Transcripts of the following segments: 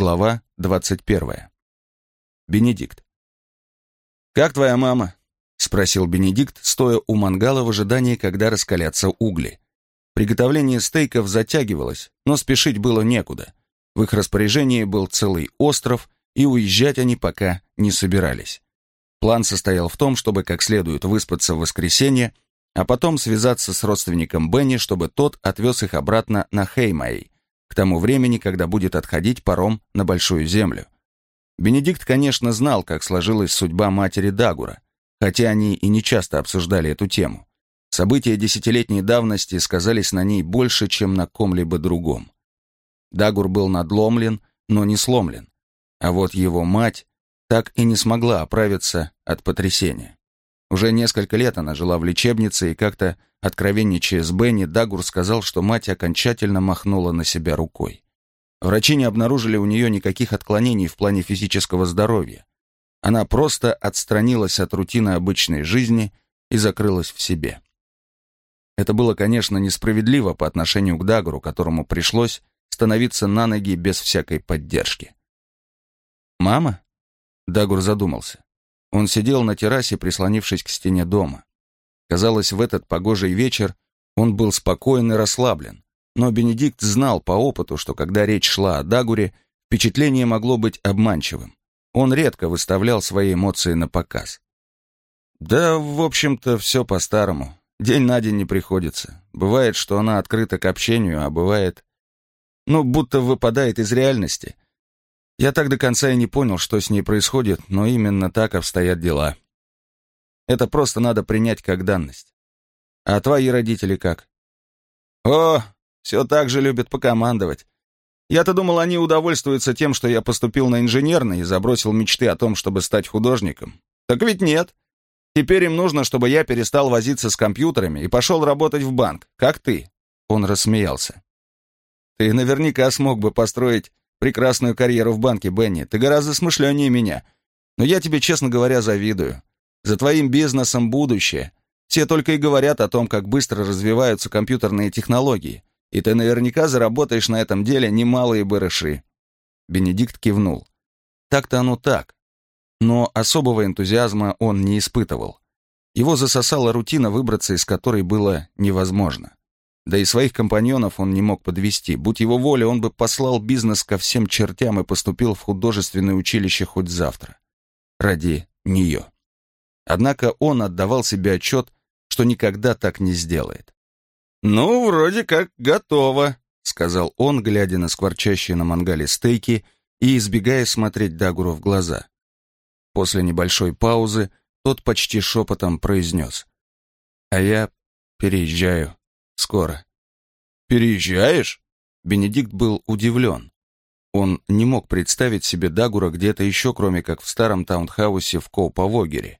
Глава 21. Бенедикт. «Как твоя мама?» — спросил Бенедикт, стоя у мангала в ожидании, когда раскалятся угли. Приготовление стейков затягивалось, но спешить было некуда. В их распоряжении был целый остров, и уезжать они пока не собирались. План состоял в том, чтобы как следует выспаться в воскресенье, а потом связаться с родственником Бенни, чтобы тот отвез их обратно на Хеймай, к тому времени, когда будет отходить паром на Большую Землю. Бенедикт, конечно, знал, как сложилась судьба матери Дагура, хотя они и не часто обсуждали эту тему. События десятилетней давности сказались на ней больше, чем на ком-либо другом. Дагур был надломлен, но не сломлен. А вот его мать так и не смогла оправиться от потрясения. Уже несколько лет она жила в лечебнице, и как-то, откровенничая с Бенни, Дагур сказал, что мать окончательно махнула на себя рукой. Врачи не обнаружили у нее никаких отклонений в плане физического здоровья. Она просто отстранилась от рутины обычной жизни и закрылась в себе. Это было, конечно, несправедливо по отношению к Дагуру, которому пришлось становиться на ноги без всякой поддержки. «Мама?» Дагур задумался. Он сидел на террасе, прислонившись к стене дома. Казалось, в этот погожий вечер он был спокоен и расслаблен. Но Бенедикт знал по опыту, что когда речь шла о Дагуре, впечатление могло быть обманчивым. Он редко выставлял свои эмоции на показ. «Да, в общем-то, все по-старому. День на день не приходится. Бывает, что она открыта к общению, а бывает... Ну, будто выпадает из реальности. Я так до конца и не понял, что с ней происходит, но именно так обстоят дела. Это просто надо принять как данность. А твои родители как? О, все так же любят покомандовать. Я-то думал, они удовольствуются тем, что я поступил на инженерный и забросил мечты о том, чтобы стать художником. Так ведь нет. Теперь им нужно, чтобы я перестал возиться с компьютерами и пошел работать в банк, как ты. Он рассмеялся. Ты наверняка смог бы построить прекрасную карьеру в банке, Бенни. Ты гораздо смышленнее меня. Но я тебе, честно говоря, завидую. За твоим бизнесом будущее. Все только и говорят о том, как быстро развиваются компьютерные технологии. И ты наверняка заработаешь на этом деле немалые барыши». Бенедикт кивнул. Так-то оно так. Но особого энтузиазма он не испытывал. Его засосала рутина, выбраться из которой было невозможно. Да и своих компаньонов он не мог подвести. Будь его воля, он бы послал бизнес ко всем чертям и поступил в художественное училище хоть завтра. Ради нее. Однако он отдавал себе отчет, что никогда так не сделает. «Ну, вроде как готово», — сказал он, глядя на скворчащие на мангале стейки и избегая смотреть Дагуру в глаза. После небольшой паузы тот почти шепотом произнес. «А я переезжаю». Скоро. Переезжаешь? Бенедикт был удивлен. Он не мог представить себе Дагура где-то еще, кроме как в старом таунхаусе в Коуповогере.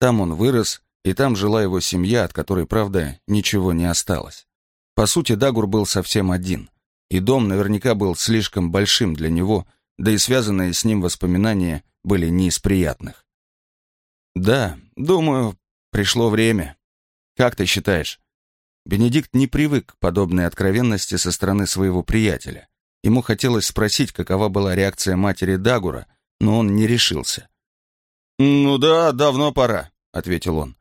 Там он вырос, и там жила его семья, от которой, правда, ничего не осталось. По сути, Дагур был совсем один, и дом наверняка был слишком большим для него, да и связанные с ним воспоминания были не из приятных. «Да, думаю, пришло время. Как ты считаешь?» Бенедикт не привык к подобной откровенности со стороны своего приятеля. Ему хотелось спросить, какова была реакция матери Дагура, но он не решился. «Ну да, давно пора», — ответил он.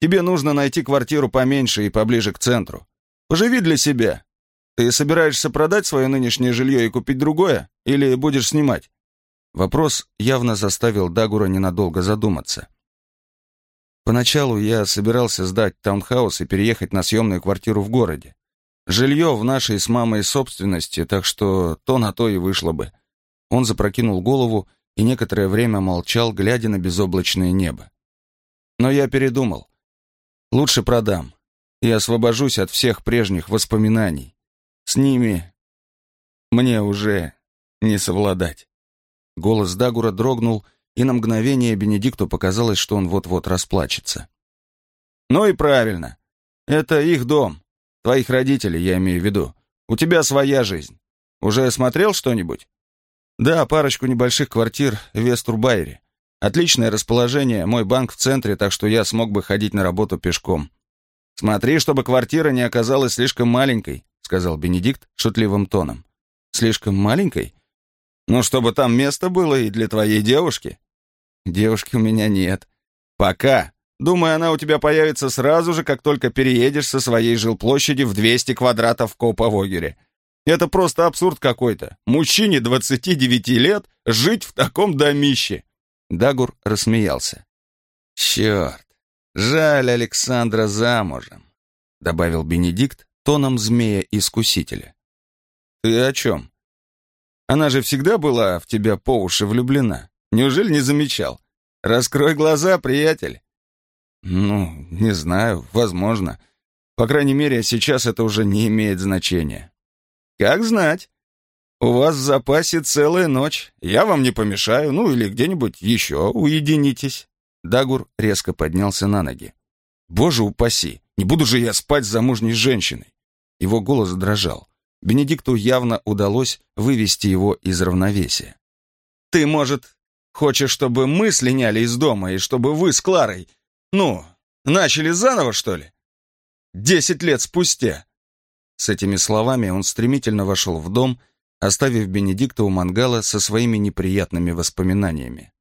«Тебе нужно найти квартиру поменьше и поближе к центру. Поживи для себя. Ты собираешься продать свое нынешнее жилье и купить другое, или будешь снимать?» Вопрос явно заставил Дагура ненадолго задуматься. Поначалу я собирался сдать таунхаус и переехать на съемную квартиру в городе. Жилье в нашей с мамой собственности, так что то на то и вышло бы. Он запрокинул голову и некоторое время молчал, глядя на безоблачное небо. Но я передумал. Лучше продам и освобожусь от всех прежних воспоминаний. С ними мне уже не совладать. Голос Дагура дрогнул, и на мгновение Бенедикту показалось, что он вот-вот расплачется. «Ну и правильно. Это их дом. Твоих родителей, я имею в виду. У тебя своя жизнь. Уже смотрел что-нибудь?» «Да, парочку небольших квартир в Вестурбайре. Отличное расположение, мой банк в центре, так что я смог бы ходить на работу пешком». «Смотри, чтобы квартира не оказалась слишком маленькой», сказал Бенедикт шутливым тоном. «Слишком маленькой?» Ну, чтобы там место было и для твоей девушки. Девушки у меня нет. Пока. Думаю, она у тебя появится сразу же, как только переедешь со своей жилплощади в 200 квадратов в Коповогере. Это просто абсурд какой-то. Мужчине 29 лет жить в таком домище. Дагур рассмеялся. «Черт, жаль Александра замужем», — добавил Бенедикт тоном змея-искусителя. «Ты о чем? Она же всегда была в тебя по уши влюблена. Неужели не замечал? Раскрой глаза, приятель». «Ну, не знаю, возможно. По крайней мере, сейчас это уже не имеет значения». «Как знать. У вас в запасе целая ночь. Я вам не помешаю, ну или где-нибудь еще уединитесь». Дагур резко поднялся на ноги. «Боже упаси! Не буду же я спать с замужней женщиной!» Его голос дрожал. Бенедикту явно удалось вывести его из равновесия. «Ты, может, хочешь, чтобы мы слиняли из дома, и чтобы вы с Кларой, ну, начали заново, что ли? Десять лет спустя!» С этими словами он стремительно вошел в дом, оставив Бенедикта у мангала со своими неприятными воспоминаниями.